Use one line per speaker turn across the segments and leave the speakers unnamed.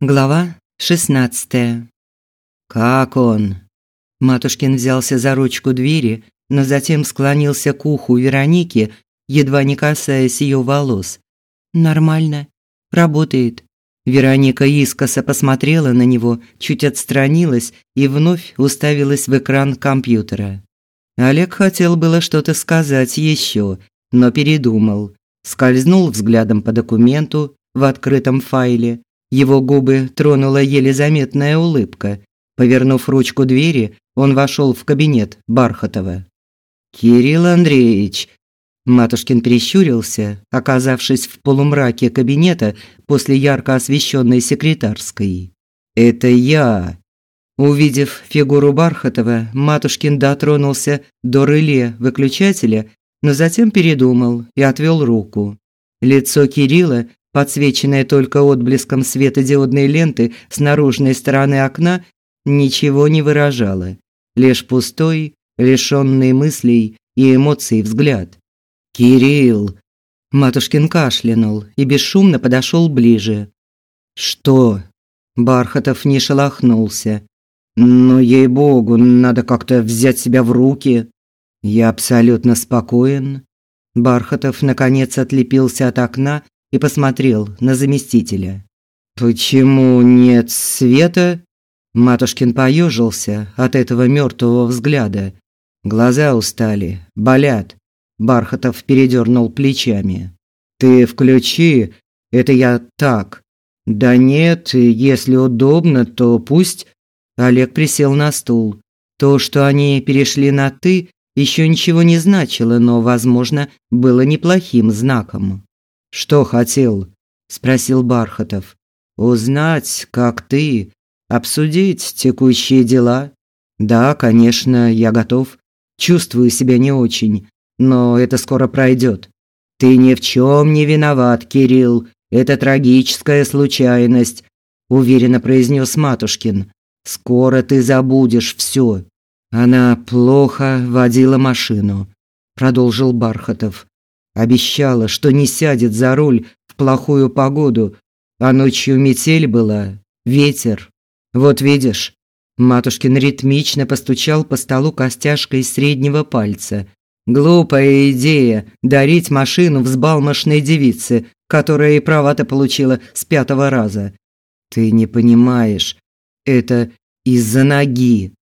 Глава 16. Как он? Матушкин взялся за ручку двери, но затем склонился к уху Вероники, едва не касаясь ее волос. Нормально. Работает. Вероника искоса посмотрела на него, чуть отстранилась и вновь уставилась в экран компьютера. Олег хотел было что-то сказать еще, но передумал. Скользнул взглядом по документу в открытом файле его губы тронула еле заметная улыбка. Повернув ручку двери, он вошел в кабинет Бархатова. «Кирилл Андреевич!» Матушкин прищурился, оказавшись в полумраке кабинета после ярко освещенной секретарской. «Это я!» Увидев фигуру Бархатова, Матушкин дотронулся до реле выключателя, но затем передумал и отвел руку. Лицо Кирилла подсвеченная только отблеском светодиодной ленты с наружной стороны окна, ничего не выражала, лишь пустой, лишённый мыслей и эмоций взгляд. «Кирилл!» Матушкин кашлянул и бесшумно подошел ближе. «Что?» Бархатов не шелохнулся. «Ну, ей-богу, надо как-то взять себя в руки». «Я абсолютно спокоен». Бархатов, наконец, отлепился от окна и посмотрел на заместителя. «Почему нет света?» Матушкин поежился от этого мертвого взгляда. Глаза устали, болят. Бархатов передернул плечами. «Ты включи, это я так». «Да нет, если удобно, то пусть...» Олег присел на стул. То, что они перешли на «ты», еще ничего не значило, но, возможно, было неплохим знаком. Что хотел? спросил Бархатов. Узнать, как ты, обсудить текущие дела. Да, конечно, я готов. Чувствую себя не очень, но это скоро пройдет. Ты ни в чем не виноват, Кирилл. Это трагическая случайность, уверенно произнес Матушкин. Скоро ты забудешь все. Она плохо водила машину, продолжил Бархатов. Обещала, что не сядет за руль в плохую погоду, а ночью метель была, ветер. Вот видишь, Матушкин ритмично постучал по столу костяшкой среднего пальца. Глупая идея дарить машину взбалмошной девице, которая и права-то получила с пятого раза. Ты не понимаешь, это из-за ноги.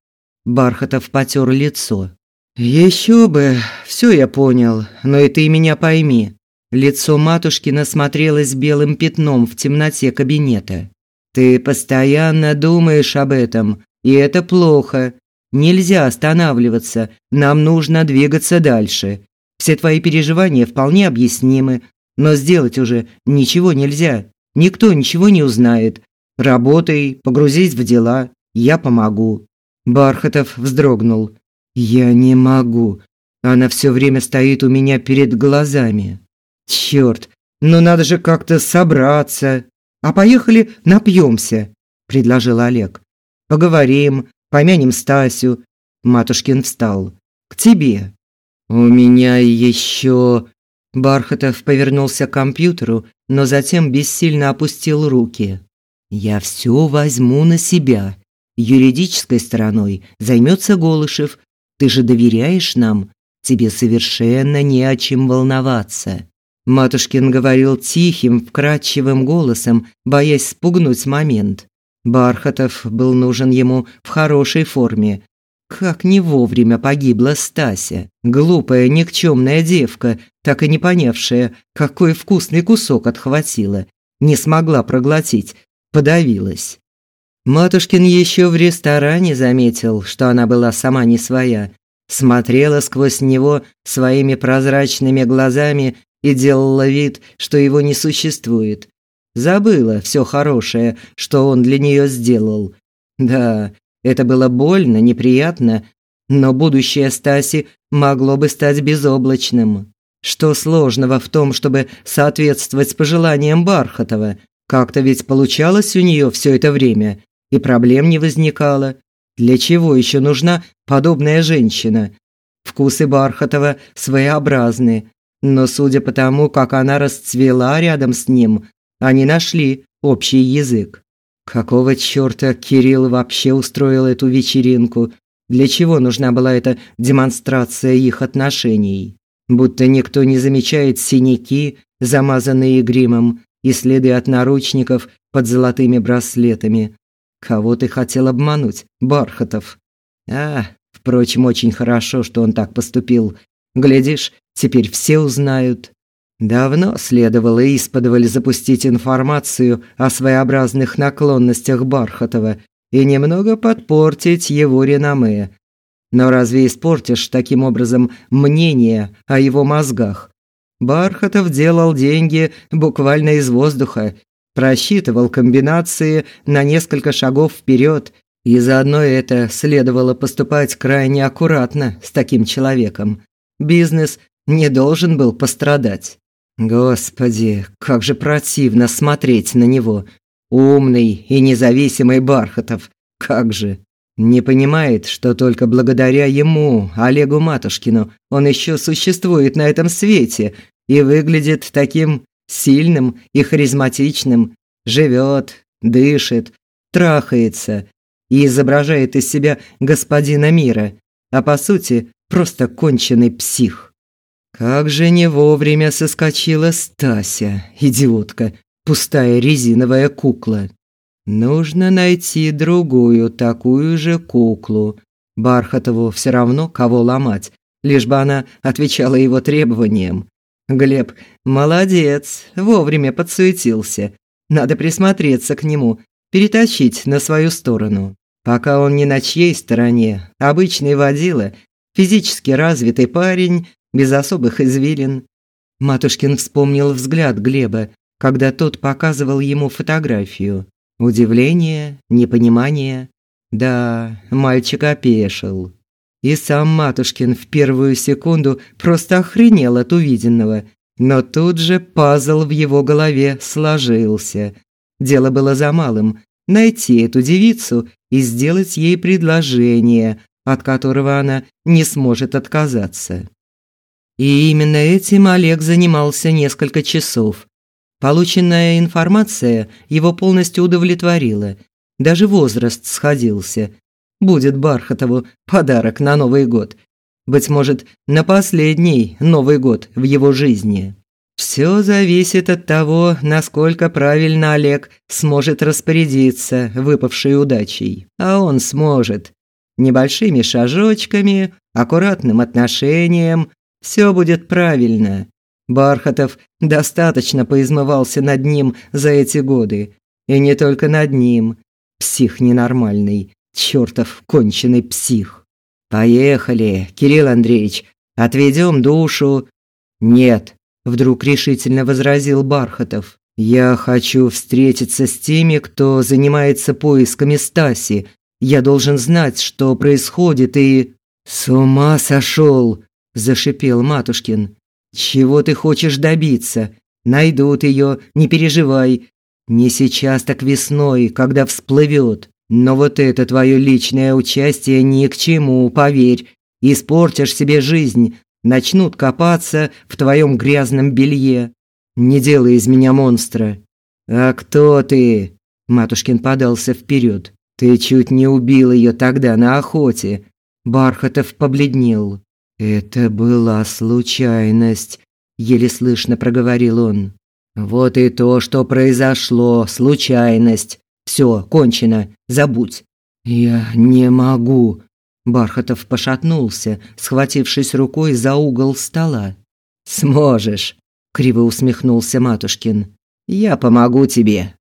Бархатов потер лицо. Еще бы, все я понял, но и ты меня пойми. Лицо матушки смотрелось белым пятном в темноте кабинета. Ты постоянно думаешь об этом, и это плохо. Нельзя останавливаться, нам нужно двигаться дальше. Все твои переживания вполне объяснимы, но сделать уже ничего нельзя. Никто ничего не узнает. Работай, погрузись в дела, я помогу. Бархатов вздрогнул. Я не могу. Она все время стоит у меня перед глазами. Черт, ну надо же как-то собраться. А поехали напьемся, предложил Олег. Поговорим, помянем Стасю. Матушкин встал. К тебе. У меня еще Бархатов повернулся к компьютеру, но затем бессильно опустил руки. Я все возьму на себя. Юридической стороной займется Голышев, ты же доверяешь нам? Тебе совершенно не о чем волноваться. Матушкин говорил тихим, вкрадчивым голосом, боясь спугнуть момент. Бархатов был нужен ему в хорошей форме. Как не вовремя погибла Стася, глупая никчемная девка, так и не понявшая, какой вкусный кусок отхватила, не смогла проглотить, подавилась. Матушкин еще в ресторане заметил, что она была сама не своя, смотрела сквозь него своими прозрачными глазами и делала вид, что его не существует. Забыла все хорошее, что он для нее сделал. Да, это было больно, неприятно, но будущее Стаси могло бы стать безоблачным. Что сложного в том, чтобы соответствовать пожеланиям Бархатова? Как-то ведь получалось у нее все это время и проблем не возникало. Для чего еще нужна подобная женщина? Вкусы Бархатова своеобразны, но судя по тому, как она расцвела рядом с ним, они нашли общий язык. Какого чёрта Кирилл вообще устроил эту вечеринку? Для чего нужна была эта демонстрация их отношений? Будто никто не замечает синяки, замазанные гримом, и следы от наручников под золотыми браслетами. Кого ты хотел обмануть, Бархатов? А, впрочем, очень хорошо, что он так поступил. Глядишь, теперь все узнают. Давно следовало исподволь запустить информацию о своеобразных наклонностях Бархатова и немного подпортить его реноме. Но разве испортишь таким образом мнение о его мозгах? Бархатов делал деньги буквально из воздуха, просчитывал комбинации на несколько шагов вперед, и заодно это следовало поступать крайне аккуратно с таким человеком. Бизнес не должен был пострадать. Господи, как же противно смотреть на него. Умный и независимый Бархатов. Как же. Не понимает, что только благодаря ему, Олегу Матушкину, он еще существует на этом свете и выглядит таким сильным и харизматичным, живет, дышит, трахается и изображает из себя господина мира, а по сути просто конченый псих. Как же не вовремя соскочила Стася, идиотка, пустая резиновая кукла. Нужно найти другую такую же куклу. Бархатову все равно кого ломать, лишь бы она отвечала его требованиям. Глеб, молодец, вовремя подсуетился. Надо присмотреться к нему, перетащить на свою сторону. Пока он не на чьей стороне, обычный водила, физически развитый парень, без особых извилин. Матушкин вспомнил взгляд Глеба, когда тот показывал ему фотографию. Удивление, непонимание. Да, мальчик опешил. И сам Матушкин в первую секунду просто охренел от увиденного, но тут же пазл в его голове сложился. Дело было за малым найти эту девицу и сделать ей предложение, от которого она не сможет отказаться. И именно этим Олег занимался несколько часов. Полученная информация его полностью удовлетворила. Даже возраст сходился. Будет Бархатову подарок на Новый год. Быть может, на последний Новый год в его жизни. Все зависит от того, насколько правильно Олег сможет распорядиться выпавшей удачей. А он сможет. Небольшими шажочками, аккуратным отношением, все будет правильно. Бархатов достаточно поизмывался над ним за эти годы. И не только над ним. Псих ненормальный, чертов конченый псих. Поехали, Кирилл Андреевич, отведем душу. Нет, вдруг решительно возразил Бархатов. Я хочу встретиться с теми, кто занимается поисками Стаси. Я должен знать, что происходит и с ума сошел, зашипел Матушкин. Чего ты хочешь добиться? Найдут ее, не переживай. Не сейчас, так весной, когда всплывет. Но вот это твое личное участие ни к чему, поверь. Испортишь себе жизнь, начнут копаться в твоем грязном белье. Не делай из меня монстра. А кто ты? Матушкин подался вперед. Ты чуть не убил ее тогда на охоте. Бархатов побледнел. Это была случайность, еле слышно проговорил он. Вот и то, что произошло, случайность. Все, кончено, забудь. Я не могу. Бархатов пошатнулся, схватившись рукой за угол стола. Сможешь, криво усмехнулся Матушкин. Я помогу тебе.